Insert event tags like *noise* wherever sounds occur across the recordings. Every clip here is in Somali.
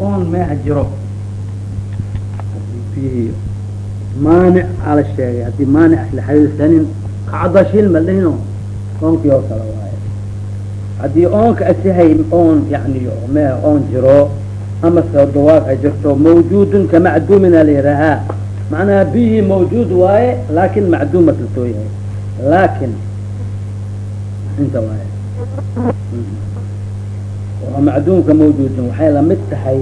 oon meeha jiro maanic ala sheegay haddii maanic la xariirsanin kacdashil ma dhihino oonkii oo kale waaye. Haddii oonka asihay oon yani meeha oon jiro ama sadawaag ay jirto mawjuudun ka macduumina la yidhaahaa macnaha biyihii mawjuud waaye laakin macduum maslatoo yahay laakin inta waaye oo macduumka mawjuudin waxay la mid tahay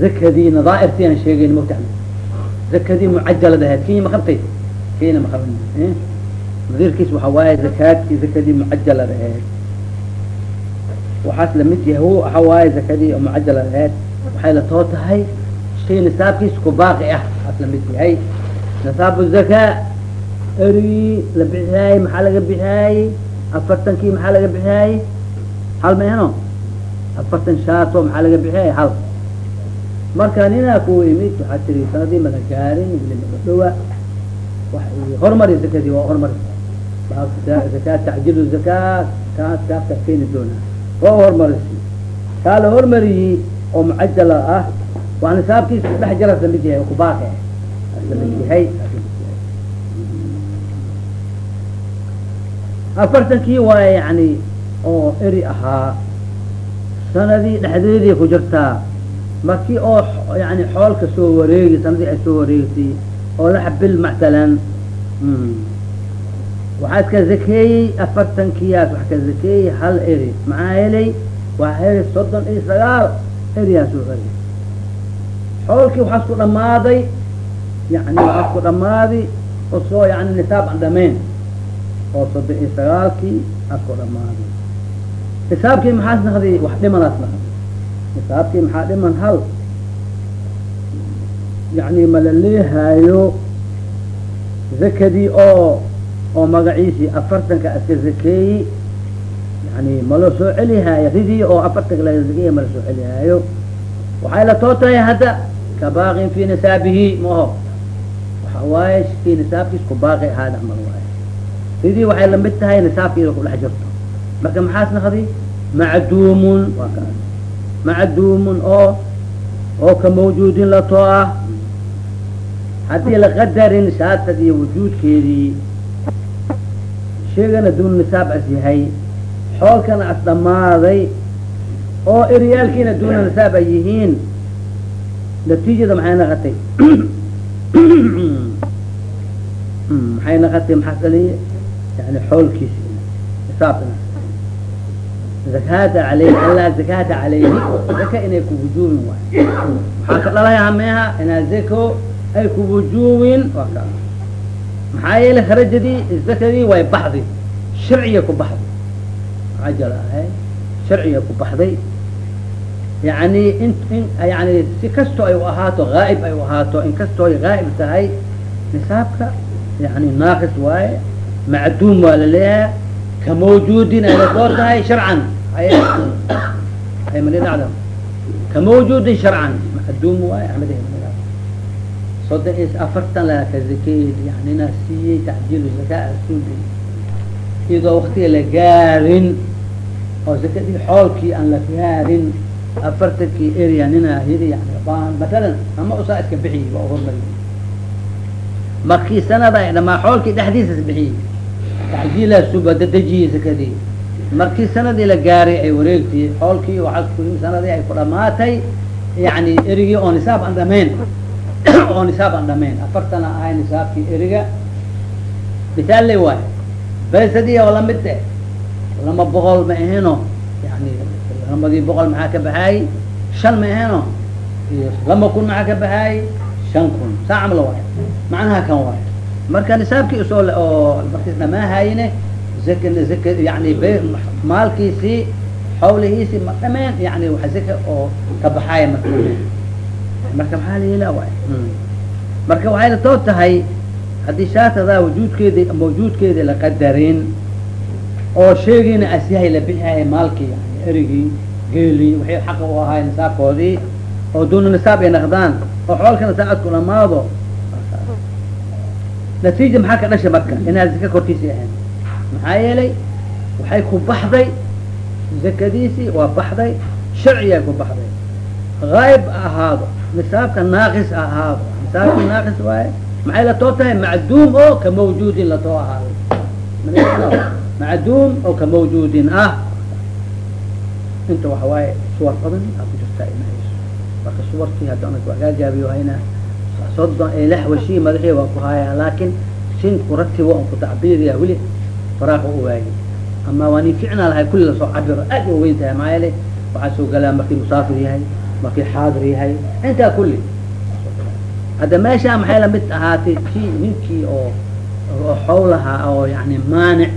zakadii nadaairtii aan sheegayn mota zakadii mucajalad ahayd. Kenya ma qabtay? Ma qaban nadiirkiis waxa waaye zakaadkii zakadii mucajalad ahayd. Waxaas la mid yahay hu waxa waaye zakadii mucajalad ahayd. Waxay la too tahay shay nisaabkiis baaqi ah. Aas la mid yahay. Nisaabu zakaa erigii la bixiyaayey maxaa laga bixiyaayey afartankii maxaa laga bixiyaayey hal maheno afartan shaato maxaa laga bixiyaayey hal. Marka ninaa ku imid waxaa tiri sanadii mala gaarin dhawa hormari zakadii waa hormari. Zakaa tacjilu zakaa kaas kaasa keeni doonaa waa hormarisi. Kaa la hormariyey oo mucajala ah waa nisaabkiisa kudhex jara la mid yahay ah la mid yahay. Afartankii waa yani oo eri ahaa sanadii dhexdeedii ku jirtaa markii oo yani xoolka soo wareegi sanadii ay soo wareegtay oo lix bil masalan waxaa iska zakeeyey afartankiyaas wax ka zakeeyey hal eri. Maxaa helay? Waa helay soddon iyo sagaal. Eriyaas u eri xoolkii waxaas ku dhamaaday yani waxaas ku dhamaaday oo soo yani nisaab aan dhamayn oo soddon iyo sagaalkii aas ku dhamaaday nisaabkii maxaas naqday wax dhimanaas naqday nisaabkii maxaa dhiman? Hal. Yani ma la leehaayo zakadii oo oo magaciisii afartanka iska zakeeyey yani mala soo celihaayo ridii oo afartanka laga zakeeyey mala soo celihaayo waxay la too tahay hadda ka baaqin fi nisaabihi maho waxa waaye kii nisaabkiis ku baaqi ahaa dhamal waaye. Ridii waxay la mid tahay nisaabkiida kudhex jirto marka maxaas naqdi macduumun waa kaas macduumun oo oo ka mawjuudin latoo ah haddii laqadarin shaatad iyo wujuudkeedii sheegana duun nisaab as yahay. Xoolkana as dhammaaday oo eryaalkiina duuna nisaab ay yihiin. Natiijada maxay naqatay? *clears throat* Maxay naqatay? Maxaa dhaliye yani xoolkiisi nisaabka zakata aleyh alaa zakata calayhi zaka inay kuwujuubin waay maxaa ka dhalayaa meeha inaa zako ay kuwujuubin waa ka. Maxaa yeelay kharajadii zakadii way baxday sharciya ku baxday. Cajal ahay sharciya ku baxday. Yani in in yani si kastoo ay u ahaato haa'ib ay u ahaato in ay haa'ib tahay nisaabka yani naaqis waaye macduum waa la leeyahay ka mawjuudin ay la soo tahay sharcan ay mani dhacda ka mawjuudin sharcan macduum waaye axmed soddon iyo afartan laa ka zakeeyey siiyey tacjiilu zakaa asuubi iyadoo waktiga la gaarin oo zakadii xoolkii aan la gaarin afartankii area ninaa yidi yani baan matalan ama usaa iska bixiyey waa hormariy markii sanada ay dhamaa xoolkii dhexdiisa is bixiyey tacjiilaa suba dadejiyey zakadii markii sanadii la gaaray ay wareegtay xoolkii waxaa ku sanadii ay ku dhamaatay yani erigii oo nisaab aan dhamayn oo nisaab aan dhamayn afartana ahay nisaabkii eriga misaal le waayo besadii oo la mid eh lama boqol ma aheno yani lamadii boqol maxaa ka baxaayey shan ma aheno iyo lama kun maxaa ka baxaayey shan kun saa camla waayo macnaha kan waayo marka nisaabkii u soo oo zak zaka yani maalkiisii xawlihiisii ma dhameen yani wa zaka oo ka baxaaya marka dhameen marka maxaa la yela waay? Marka waxayna too tahay haddii shaatadaa wujuudkeedi mawjuudkeedi la qadarin oo sheegiina asyahay la bixihaya maalkii yani erigii geelii waxay xaqa u ahaay nisaabkoodii oo duuna nisaab ay naqdaan oo xoolkana saacadku dhamaado natiija maxaa ka dhasha marka inaa zaka korkiisii ahayn. Maxaa yeelay waxay ku baxday zakadiisii waa baxday sharciyaa ku baxday. Gaayb ahaado nisaabka naaqis ahaado. Nisaabka naaqis waaye maxay latoo tahay? Macduum oo ka mawjuudin latoo ahaado macduum oo ka mawjuudin ah. Inta waxa waaye suwar badan aa ku jirtaa imahayso marka suwartii haddana hagaajaabiyo hayna soddon ee lix washii madaxii waa ku haaya laakin sin kuratibo on ku tacbiiriya weli faraaqa u waayey ama waa nin ficnaa lahay kulli la soo cabiro aad u weyn tahay maxaa yeele waxaa soo galaa markii musaafir yahay markii xaadir yahay intaa kulli. Hadda meeshaa maxay la mid ahaatay ti ninkii oo oo xawlaha oo yani maanic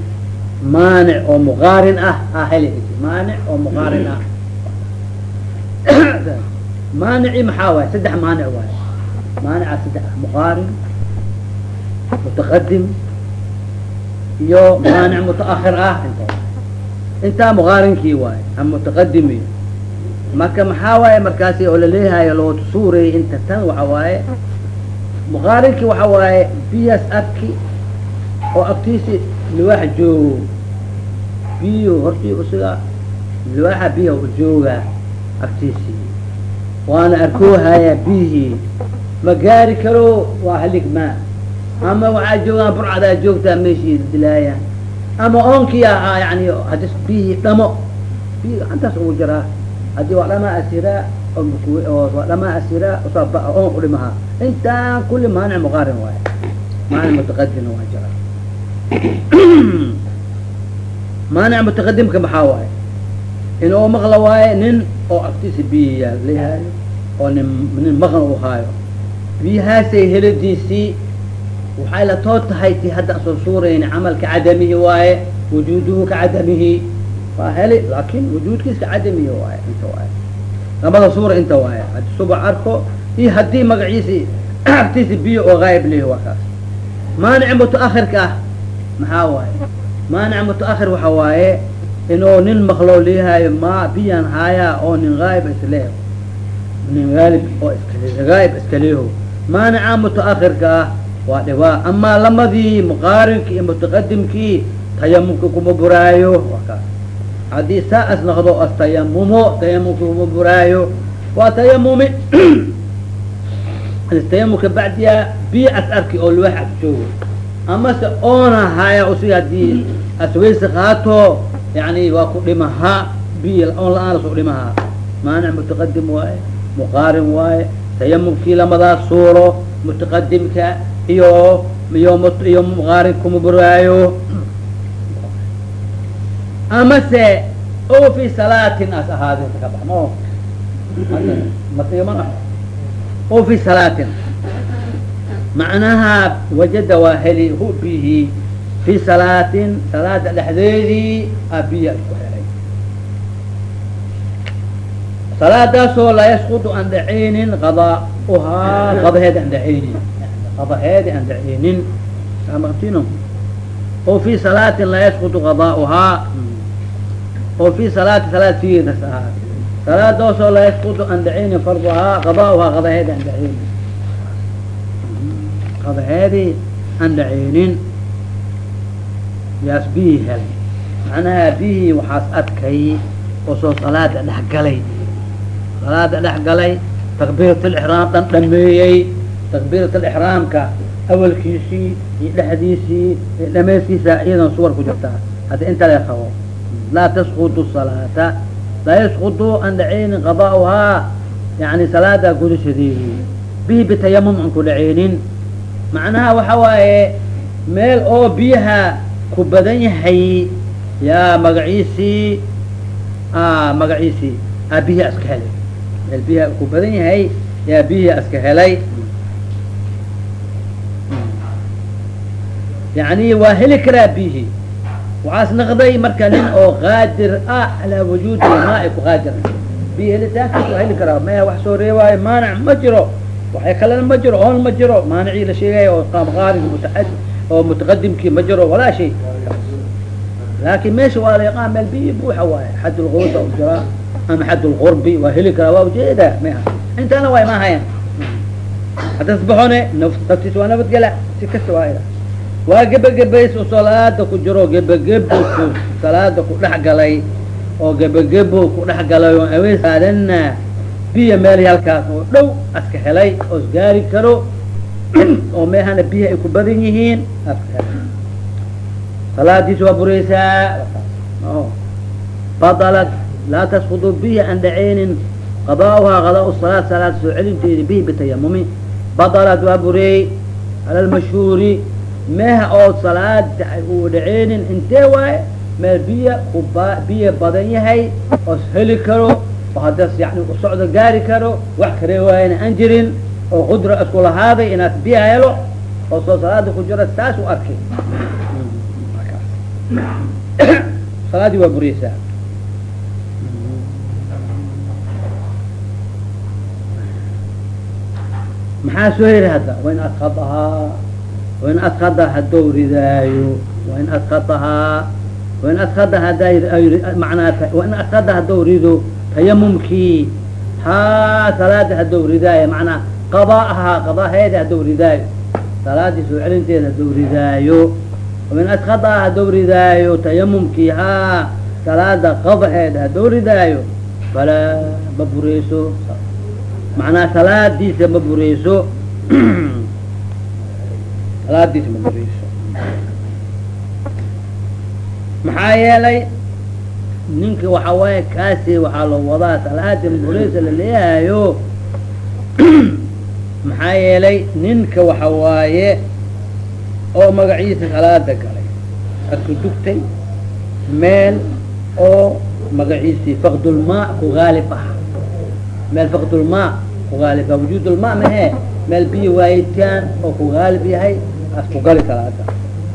maanic oo muqaarin ah aa heli maanic oo muqaarin ah. *coughs* Maanici maxaa waay saddex maanic waay maanica saddex ah muqaarin mutaqadim iyo maanic mutaahir ah inta intaa muqaarinkii waay ama mutaqadimi marka maxaa waaye markaasi oo laleeyahayo loo suurayay inta tan waxa waaye muqaarinkii waxa waaye biyas abki oo agtiisi liwaaxa joogo biyo hortii usiga liwaaxa biya u joogaa agtiisii waana arkoohaya biyihii ma gaari karo? Waa haligmaa ama waxaa joogaan burcadaa joogtaa meeshii dilaaya. Ama oonkiya ahaa yani hadis biyihii dhamo. Biyi gacantaas ugu jiraa haddii waa dhamaa asiraa oo waa dhamaa asiraa oon udhimaha intaan kulli maanic muqaarin waaye. Maanic mutaqadimna waa jiraa *clears throat* maanic mutaqadimka maxaa waaye? Inuu maqla waaye nin oo agtiisa biyi yaal leeyahayo oo nin nin maqan u biyahaasay heladiisii waxay la too tahay ti hadda soo suurayni camalka cadamihi waaye wujuuduhu ka cadamihi. Waa heli laakin wujuudkiis cadamihi waaye inta waaye. Labada suura inta waaye hadi subax arko iyo haddii magaciisi agtiisa biyo oo gaayib lehi waa kaas. Maanic mutaahirka ah maxaa waaye? Maanic mutaahir waxa waaye inuu nin maqloo leeyahayo ma biyan haayaa oo nin gaayib isleeh nin gaalib oo iska gaayib iska leeho maanica mutaahirka ah waa dhibaa amaa lamadii muqaarinki iyo mutaqadimkii tayamumka kuma buraayo haddii saa as noqdo as tayamumo tayamumka kuma buraayo waa tayamumi tayamumka bacdiya biyo as arki oo liwaax as joogo amase oona haya usi haddii aswaysi qaato yani waa ku dhimahaa biyo oon la'aan la soo dhimahaa maanic mutaqadim waaye muqaarin waaye tayamumkii lamadaas suuro mutaqadimka iyo iyo iyo muqaarin kuma buraayo amase o fi salaatin as ahaadin ka baxmo matiman o fi salaatin macnaha wajada waa heli hu bihi salaatin salaada dhexdeedii a biya isku helay salaadaasoo laa yasqudu aan dhacaynin qadauhaa qadaheeda aan dhacaynin qadaheedi aan dhacaynin amaqtino o fi salaatin laa yasqudu qadauhaa oo fi salaati salaad fiidas ahaa salaadaasoo laa yasqudu aan dhacaynin farduhaa qadauhaa qadaheedi aan dhacaynin qadaheedii aan dhacaynin yaas biyii helay macnaha biyihii waxaas adkay oo soo salaada dhex galay salaada dhex galay takbiirat dhan dhameeyey takbiirat awalkiisii iyo dhexdiisii iyo dhamayskiisa iyadan suwar ku jirtaa. Hadda inta la qabo laa tasqudu salaata laa yasqudu aan dhacaynin qada'uhaa. Yani salaada gudashadeedii bihi bitayamum aan ku dhacaynin macnaha waxa waaye meel oo biyaha ku badan yahay yaa magaciisii magaciisii aa bihi iska helay meel biyaha ku badan yahay yaa bihi iska helay. Yani waa heli karaa bihi waxaas naqday marka nin oo qaadir ah alaa wujuudi maai ku qaadir. Bihi helitaankiis waa heli karaa maya wax soo reebaayo maanic ma jiro. Waxay kalena ma jiro oon ma jiro. Maanicii la sheegaya oo qaamqaarig mutaad oo mutaqadimkii ma jiro walaa shay laakin meesha waa la yaqaan meel biyi buuxa waaye xad u jiraa ama xad lqurbi waa heli karaa waa ujeeda maha intaana waa imaahayaan hadda sbaxone naftiis waa nabadgela si kasta waa waa gebagabays salaada ku jiro gebagebo ku salaada ku dhex galay oo gebagebo ku dhex galay oo aweys aadana biyo meel halkaas oo dhow aska helay oo isgaari karo oo meehana biyaha ay ku badan yihiin aska waa bureysaa badalat laa tasqudu bihi aan dhaceynin qada'uhaa qadaa salaad salaad soo celinteedi bihi bitayamumi badalat waa bureey cala lmashhuuri meha oo salaad uu dhaceynin intee waaye meel biyo kuba biyo badan yahay oo heli karo oo haddas yani usocdo gaari karo wax karee waayana aan jirin oo qudra isku lahaaday inaad biyo helo oo soo salaada ku jira taas u arkay salaadii waa bureysaa maxaa soo heli hadda? Wain adkadahaa wain adkada hadou ridaayo wain adkadahaa wain adkada hadaa manaa wain adkada hadou rido tayamumkii haa salaada hadou ridaayo manaa qadaahaa qadaaheeda hadou ridaayo salaadii soo celinteeda hadou ridaayo wain adkadahaa hadou ridaayo tayamumkii haa salaada qadaheeda hadou ridaayo falaa ma bureyso macnaa salaadiisa ma bureyso *clears throat* salaadiisa ma bureyso maxaa yeelay ninka waxa waaye kaasi waxaa loo wadaa salaada ma bureysa laleeyahayo *clears throat* maxaa yeelay ninka waxa waaye oo magaciisa salaada galay. Adku dugtay meel oo magaciisii fakdulmaa ku gaalib ah meel fakdulmaa ku gaalib ah wujuudulmaa mahe meel biyo waayitaan oo ku gaalib yahay as ku gali salaada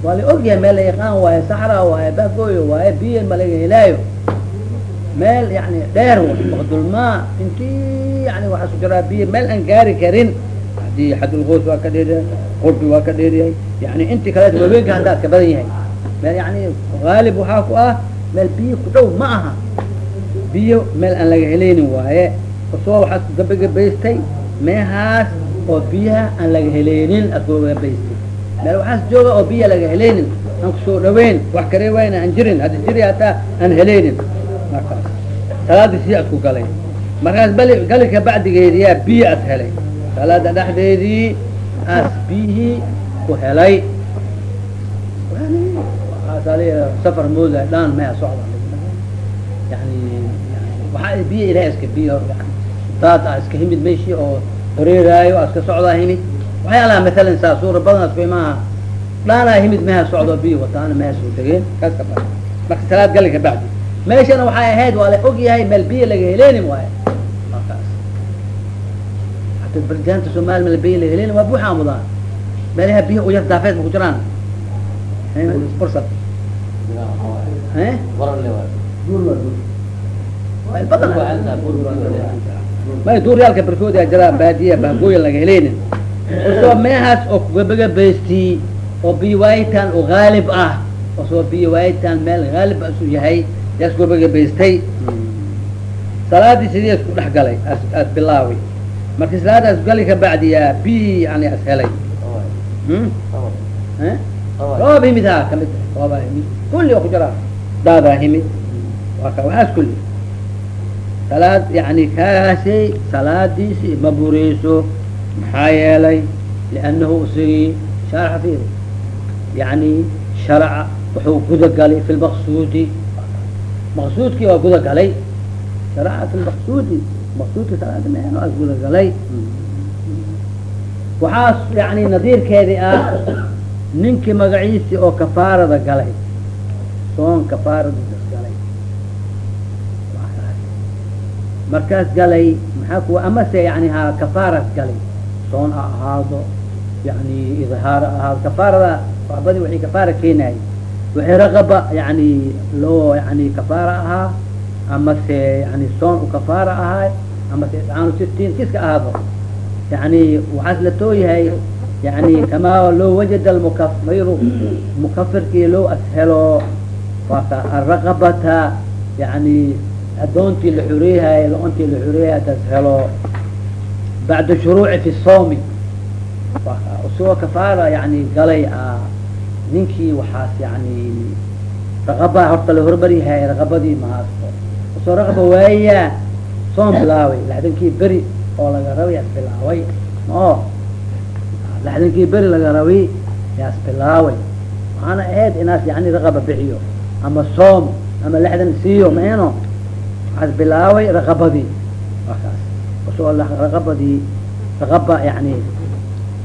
waa la og yahay meel la yaqaan waaye saxra waaye bagoyo waaye biyo ma laga helaayo meel yani dheer wa fakdulmaa intii yani waxaa su jiraa biyo meel aan gaari karin haddii xadulgoos waa ka dheeryahay qurbi waa ka dheeryahay yani intii kaleet waaweynka haddaad ka badan yahay meel yani gaalib waxaa ku ah meel biyo ku dhow ma aha biyo meel aan laga helaynin waaye ka soo waxaad gabagabaystay meehaas oo biyaha aan laga helaynin aad kugagabaystay meel waxaas jooga oo biya laga helaynin aan ku soo dhaweyn wax karee wayna aan jirin haddi jiri hataa aan helaynin markaas salaadii si aad ku galay. Markaas bali galika bacdigeediyaa biyo aad helay. Salaada dhexdeedii aas biyihii ku helay. Safar mooda dhaan maya socda. Yani waxaa biyo ilahay iska biyo daad a iska himid meshi oo horeeraayo a iska socdaa himid. Waxyaalaha matalan saa suura badan asku imaha. Dhaanaa himid meha socdo biyo wataana meha soo degeen kaas ka ba marka salaad gali ka bacdi meeshana waxay ahayd waa la og yahay meel biyo laga heleynin waayo. Markaas. Hata barjaanta soomaali meel biyo laga heleynin waa buuxaa mudaan meelaha biyo u yar daafeed ma ku jiraan? Fursad may duuryaalka barkooda jiraa baadiya bahgooya laga heleynin osoo meehaas oo kugabagabaystii oo biyo waayitaan oo haalib ah osoo biyo waayitaan meel haalib asu yahay yaas gabagabaystay salaadii sidii isku dhex galay as bilaawi. Markii salaadaas gali ka bacdiyaa biyi yani as helay. Roob himid ha ka mid roobaa himid kulli oo ku jiraa daadaa himid waa ka waxaas kulli salaad yani kaasay salaadiisi ma bureyso maxaa yeelay liannahu isagii sharaxa fiiri. Yani sharaca wuxuu guda galay fi lmaqsuudi maqsuudkii waa guda galay sharaca fi lmaqsuudi maqsuudka salaada meen waa guda galay waxaas yani nadiirkeedii ah ninkii magaciisii oo kafaarada galay soon kafaarada galay markaas galay maxaa kuwa? Amase yani ha kafaaras galay. Soon ha ahaado yani idhaar ha ahaado. Kafaarada waxbadi waxay kafaara keenayay waxay raqaba yani loo yani kafaara ahaa amase yani soon u kafaara ahaay amase idcaanu sittiin kiska ahaado. Yani waxaas la tooyahay yani kamaa loo wajada almukafiru mukafirkii loo ashelo waaka araqabata yani adoontii la xureeyahay la-ontii la xureeyahay adas helo bacda shuruuci fi soomi isagoo kafaara yani galay ah ninkii waxaas yani raqaba horta la hormaryahay raqabadii mahaasto isoo raqaba waaya soon bilaaway lixdankii beri oo laga rabay yaas bilaaway. Mao lixdankii beri laga rabay yaas bilaaway. Waxaana ahayd inaas yani raqaba bixiyo ama soom ama lixdan siiyo maeno waxaas bilaaway raqabadii wakaas u soo raqabadii raqaba yani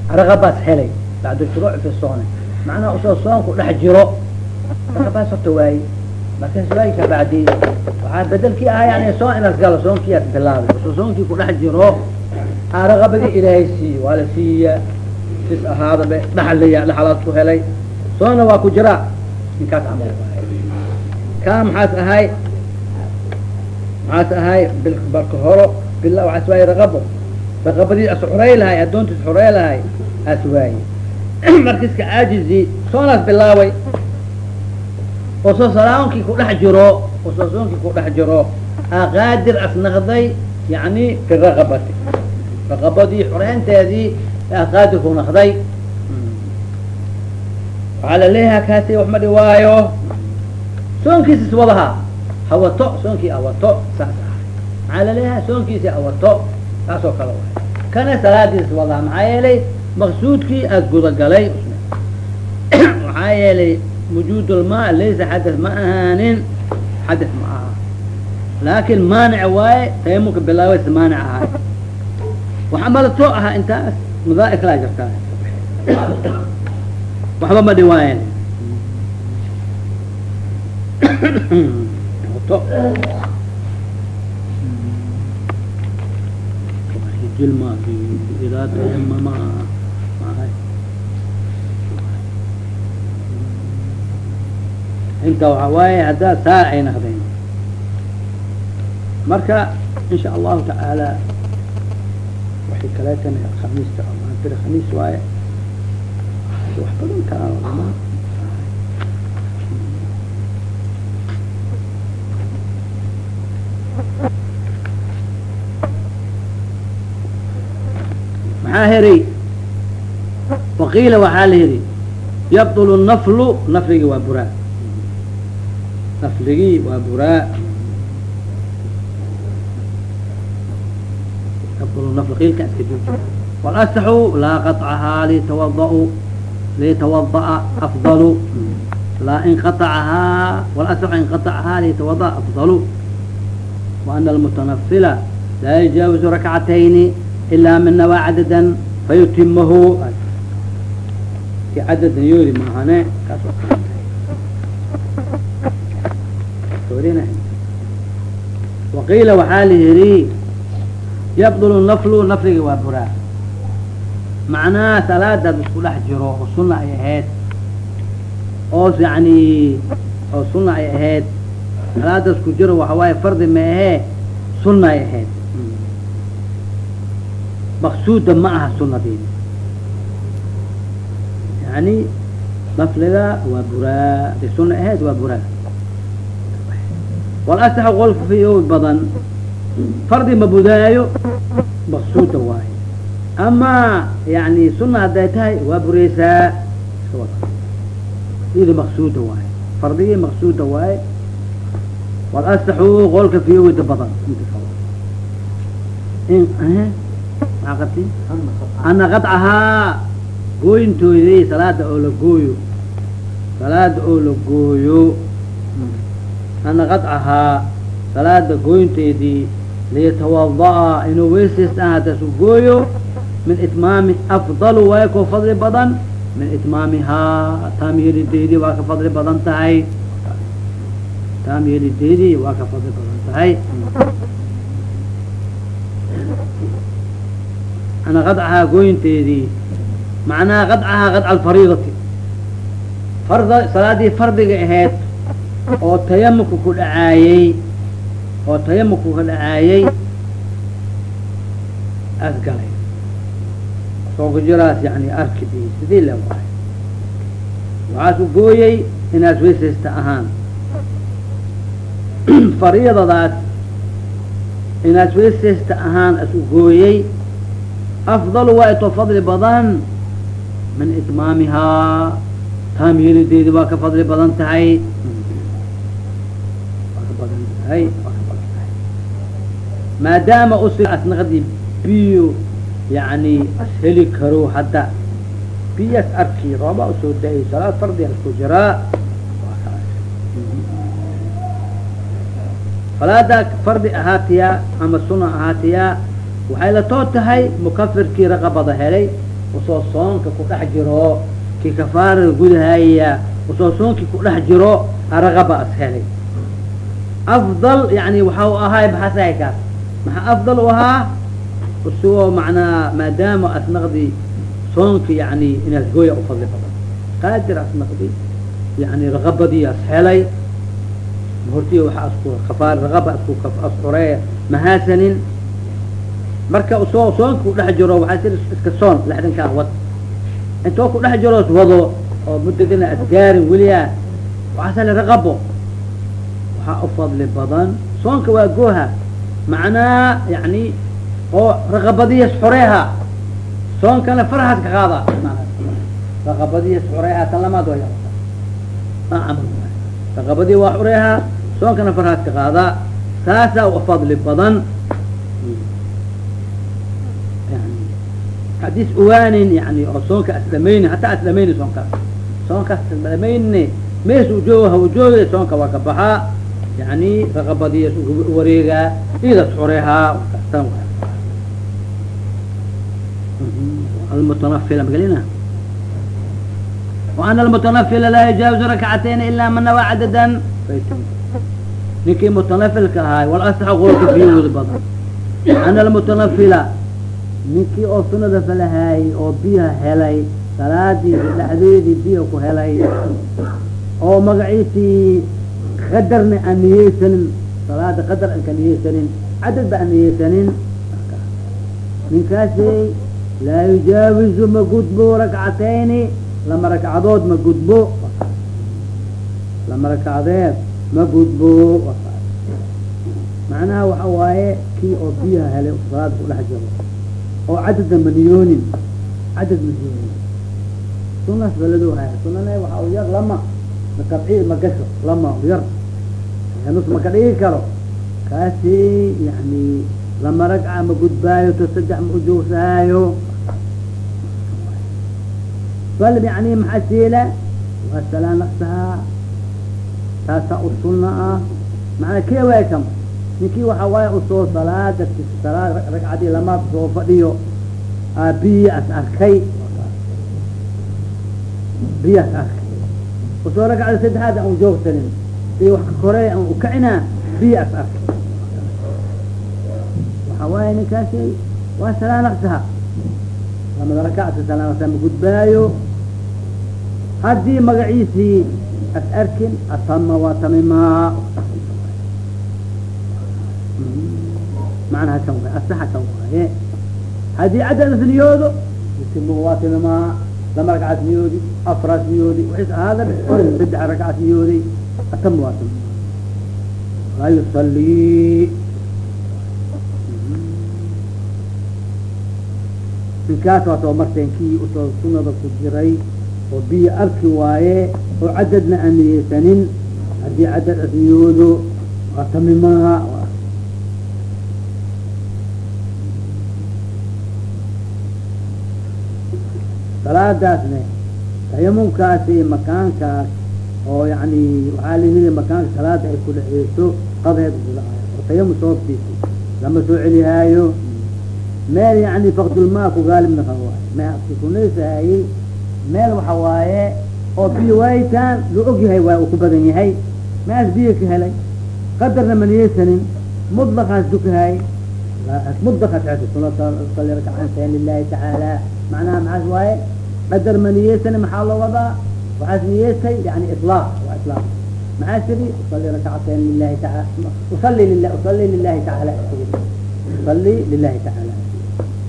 raqabaas helay bacdu shuruuc fi soone macnaha u soo soonku dhex jiro raqabaas horta waaye waayi ka bacdi waxaa bedelkii ahaa yani soon inaas galo soonkiias bilaabay u soo soonkii ku dhex jiro aa raqabadii ilaahay siiye waa la siiya sis ahaadabe dhaxliya dhaxalaad ku helay soonna waa ku jiraa ninkaas camal kaa maxaas ahay maxaas ahay? Barka horo bila waxaas waaye raqabo. Raqabadii as xurey lahay addoontiis xurey lahay aas waaye. *clears throat* Markiska caajizi soonaas bilaabay. Oo soo salaankii ku dhex jiro oo soo soonkii ku dhex jiro aa qaadir as naqday yani fi raqabati. Raqabadii xureynteedii aa qaadir ku naqday. Waxaa la leeyahaa kaasi wax ma dhiwaayo soonkiisas wadaha hawato soonkii awato saas ah maxaa la leeyahaa soonkiisi awato saas oo kale waay. Kana salaadiis wadaha maxaa yeelay maqsuudkii aad gudagalay *clears throat* maxaa yeelay wujuud lma laysa xadad ma ahaanin xadad ma aha. Laakin maanic waaye tayamumka bilaawaysa maanic ahaay. Waxa malato ahaa intaas madaair kalaa jirtaa. Waxba ma dhiwaayeen *clears throat* tayamama inta waxa waaye haddaa saa ay naqdeen marka in sha allahu tacaala waxay kaleetan khamiista maantira khamiis waaye. Wax badan kalaa maxaa heray waqiila waxaa la yidhi yabdulu naflu nafligi waa buraa nafligii waa buraa yabdulu nafl qiilka iska jooji walasaxu laa qaطcahaa litawada litawada'a afdalu laa inqaacahaa walasaxu inqaacahaa litawada'a afdalu وأن ilaa minawaa cadadan fayutimahu cadadan yoori maahane waqiila waxaa la yihi yabdul naflu nafliga waa buraa macnaha salaadaad isku dhex jiro oo suna ay ahayd oos yani oo suna ay ahayd salaadaas ku jiro waxawaaye fardi ma ahee suna ay ahayd maqsuuda ma aha sunadeeda yani nafliga waa buraa day suna ahayd waa buraa walasax fi badan fardi ma budaayo maqsuuda waaye ama yani suna hadday tahay waa bureysaa iyada maqsuuda waaye fardigii maqsuuda waaye walasaxu qolka fiyowida badan ana qadcahaa gooyintoodii salaada oo la gooyo. Salaada oo la gooyo. Ana qadcahaa salaada gooyinteedii liyatawada'a inuu weysaysta hadasu gooyo. Min itmaami afdalu waay koo fadli badan. Min itmaamihaa taam yelideedii waa ka fadli badan tahay. Taam yelideedii waa ka fadli badan tahay ana qadcahaa gooyinteedii macnaha qadcahaa qadca alfariidati farda salaadii fardiga ahayd oo tayamumka ku dhacaayey oo tayamumka ka dhacaayey aad galay soo kujiraas yani arkidi sidii le waay waxaas u gooyey inaad weysaysta ahaan fariidadaas inaad weysaysta ahaan as u gooyey afdal waa itoo fadli badan min itmaamihaa taam yelideedi waa ka fadli badan tahay waa ka badan tahay waa ka badan tahay maadaama usi asnaqdii biyo yani asheli karo hadda biyas arki rooba u soo da'ay salaad fardi asku jiraa salaada fardi ahaatiyaa ama suna ahaatiyaa waxay la too tahay mukafirkii raqabada helay u soo soonka ku dhex jiro kii kafaarada gudahaya u soo soonkii ku dhex jiro araqaba as helay. Afdal yani waxa u ahaay maxaasahay kaas maxaa afdal u ahaa? Isagoo macnaa maadaama asnaqdi soonki yani inaas gooya u fadli badan. Qaadir asnaqdi yani raqabadii as helay. Horti waaa isku kafaar raqaba isku as xureeya mahaasanin marka u soo soonka ku dhex jiro waxaa sir iska soon lexdankaa wad intoo ku dhex jiroos wado oo muddadina asgaarin weliyaa waxaasale raqabo. Waxaa u fadli badan. Soonka waa gooha. Macnaa yani oo raqabadiyas xoreeha. Soonkana farhaad ka qaada. Raqabadiyas xoreeha tan lamaad way raqabadii waa xoreeha soonkana farhaad ka qaada. Saasaa u fadli badan hadis uwaanin yani oo soonka asdhamayni hataa asdhamayni soonkaas soonkaas asdhamayne mees ujooga ha ujooga soonka waa ka baxaa yani raqabadiyas wareegaa idas xoreehaa tan المتنفل مقلنا وأن المتنفل لا يجاوز ركعتين إلا من نوى عددا نكي متنفل كهاي والأصح غورك فيه وذبضا أن المتنفل ninkii oo sunada falahaayey oo biyaha helay salaadiisi dhexdeedii biyaha ku helay oo magaciisii qadarna aan niyeysanin salaada qadar aan ka niyeysanin cadad ba aan niyeysanin ninkaasi laa yujaawizu ma gudbo rakcatayni lama rakcadood ma gudbo. Lama rakcadeed ma gudbo. Macnaha waxa waaye kii oo biyaha helay salaada ku dhex jiro oo cadada maniyoonin cadad maniyoonin sunas balado haya sunana waxa u yar lama makabci ma gasho lama u yar. Nus maka dhigi karo kaasi yani lama ragca ma gudbaayo to saddex ma ujoogsahayo bal yani maxaa siila waa salaa nafsahaa. Taasaa u ah. Macnaa kee waay kam ninkii waxa waaye u soo salaada salaad ragcadii lamaad soo fadhiyo. Biyi as arkay. Biyi as arkay u soo ragcada saddexaad aan ujoogsanin si wax ka koreey aan ukacinaa biyi as arkay. Waxa waaye ninkaasi waa salaa nafsaha lamada rakacta salaa nafsaha ma gudbaayo. Haddii magaciisii as arkin atama waa tamimaa macnaha kan waay asaxa kan waaye haddii cadad niyoodo yutimu waa timimaa lama ragcaad niyoodi afraas niyoodi waxis ahaada saddex ragcaad niyoodi atama waa timimaa laa yusalii ninkaas waa soo marteen kii u soo sunada ku jiray oo biyo arki waaye oo cadadna aan niyeysanin haddii cadad as niyoodo waa tamimaa salaadaasne tayamumkaasi makaankaas oo yani waxaa layidhi makaanka salaada ay ku dhexeyso qadheed oo tayamum sababtiisi lama soo celihaayo meel yani fakdulmaa ku gaalib naqan waayo me meel waxa waaye oo biyo waayitaan loo og yahay waay uu ku badan yahay. Maas biyo ka helay qadarna maniyeysanin mutlaqaas dukahay. Mutlaqaas sali rakcaanteen lilahi tacaala macnaha maxaas waaye qadar ma niyeysan maxaa loo wadaa waxaas niyeysay yani ilaaq waa ilaaq maxaa tiri usali rakcateen lilahi taala usali lila usali lilahi tacaala usali lilahi tacaala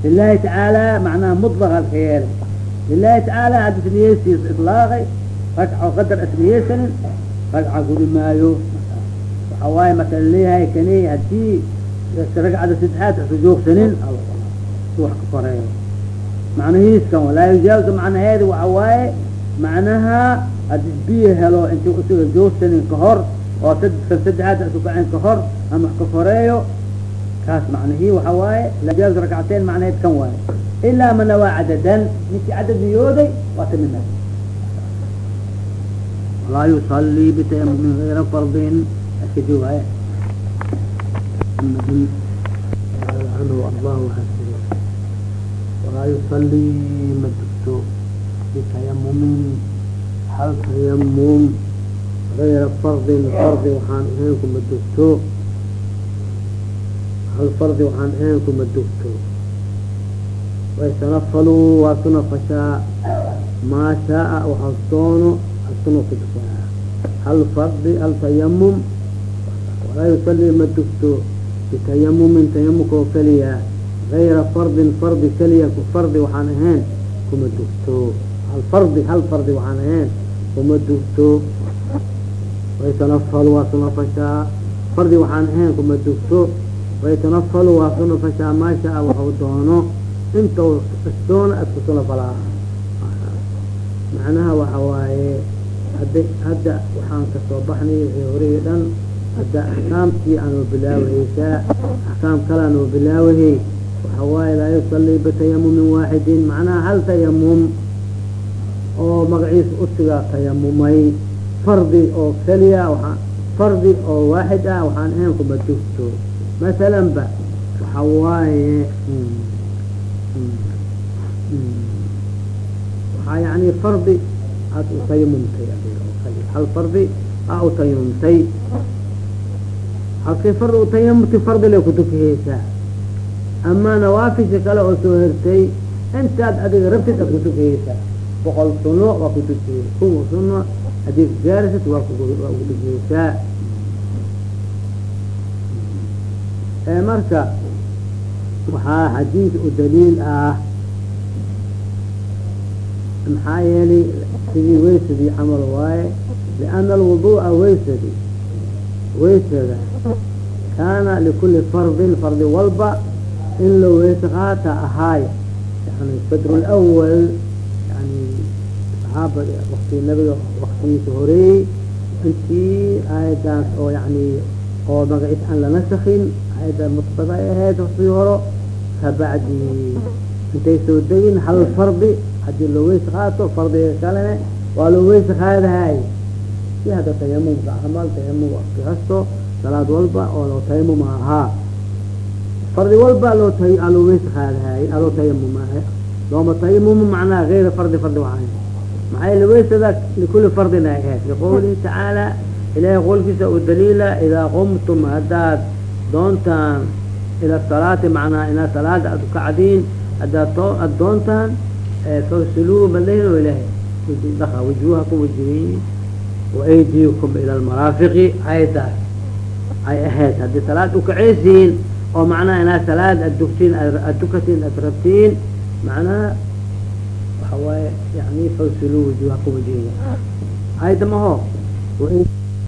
lilahi tacaala macnaha mutlaqa alka lilahi tacaala haddis niyeysiis ilaaqay ragco qadar as niyeysanin ragca gudi maayo waxa waaye marka la leeyahay kani haddii ragcada saddexaad asu joogsanin ka koreeyo macnahiiskan walaa yujaawizu macnaheedi waxa waaye. Macnaha hadis biyo helo inti usuga joogsanin ka hor oo saddexaad isu kacin ka hor ama wax ka koreeyo kaas macnihii waxa waaye. Lajaaز rakcateyn macnaheed kan waaye. Ilaa mana waa cadadan ninkii cadad niyooday waa tamina laa yusalii bitayamumin غayra fardin. Iska joogaye anhu allah walaa yusalii ma dugto bitayamumin hal tayamum gayra fardin fardi waxaan ahayn kuma dugto hal fardi waxaan ahayn kuma dugto waytanafaluu waa suna fashaa maa shaaa waxaa doono asuna kudufaa hal fardi hal tayamum walaa yusalii ma dugto bitayamumin tayamumkoo keliya gayra fardin fardi keliya fardi waxaan ahayn kuma dugto hal fardi hal fardi waxaan ahayn kuma dugto waytanafalu waa suna fardi waxaan ahayn kuma dugto waytanafalu waa suna fashaa maa shaa waxau doono inta isdoona isku suna falaa macnaha waxa waaye hadda hadda waxaan ka soo baxnay wixii horihii dhan hadda axkaamtii aanoo bilaawahaysaa axkaam kale aanoo bilaawahey waxa waaye laa yusalii bitayamumin waaxidin macnaha hal tayamum oo magaciisa utiga tayamumay fardi oo keliya fardi oo waaxid ah waxaan ahayn kuma dugto masalan ba waxa waaye waxaa yani fardi aad u tayamumtay hal fardi aa u tayamumtay halkay fardi u tayamumtay fardi lay kutukahaysaa ama nawaafisha kale oo soo hertay intaad adiga rabtid aad kutukahaysaa boqol suno waa kutukahey kuwa suno haddii gaarisid waa kutukahaysaa marka waxaa xadiid u daliil ah. Maxaa yeelay sidii waysadii camal waaye liana alwuduu'a waysadi waysada kaana likuli fardin fardi walba in la weyse qaata ahaay yani badru lawal yani saxaabada waktii nabiga waktigiisa horeeyey intii aayadaas oo yani oo magaciis aan la nasakin aayadda mutbada ay ahayd waktii horo kabacdi intay soo degin hal fardi haddii loo weyse qaato fardiga kalene waa loo weyse qaadahay si hadda tayamumka camal tayamum wakti kasto salaad walba oo loo tayamuma ahaa fardi walba loo weyse qaadahay aloo tayamum looma tayamumu macnaha gayra fardi fardi waay maxaa yele weysada likuli fardin ay ahayd liqowlihi tacaala ilahay qolkiisa u daliila idaa qumtum haddaad doontaan ila salaati macnaha inaad salaada aad ukacdiin haddaad aad doontaan fawsiluu malahin oo ilahay dhaqa wujuuhakum wajihiin waaydiikum ila almaraafiqi ayadaas ay ahayd. Haddii salaad ukacaysiin oo macnaha inaad salaad aad dugtiin aad dukatiin aad rabtiin macnaha waxa waaye yani wajihiin ayda maho